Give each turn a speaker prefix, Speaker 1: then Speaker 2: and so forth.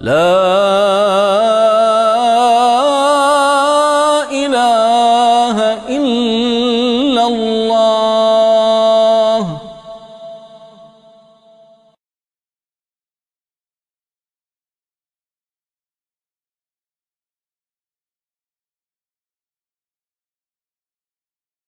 Speaker 1: لا إله